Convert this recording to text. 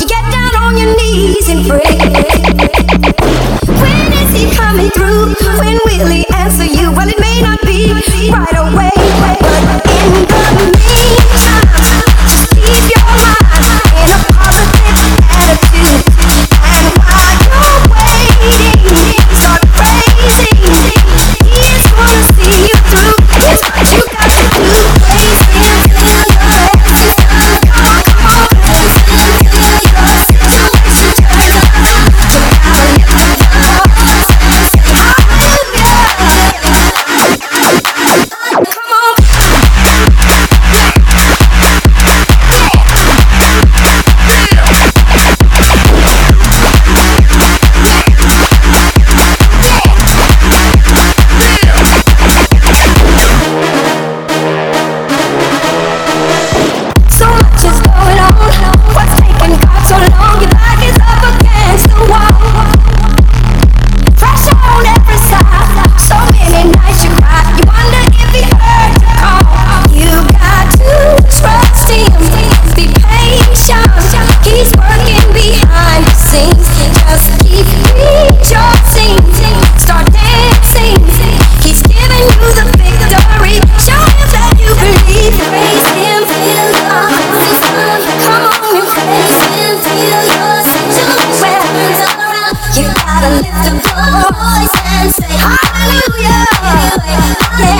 You get down on your knees and pray. When is He coming through? When will He answer you? Well, it may not. Lift up your voice and say hallelujah. Anyway, hallelujah.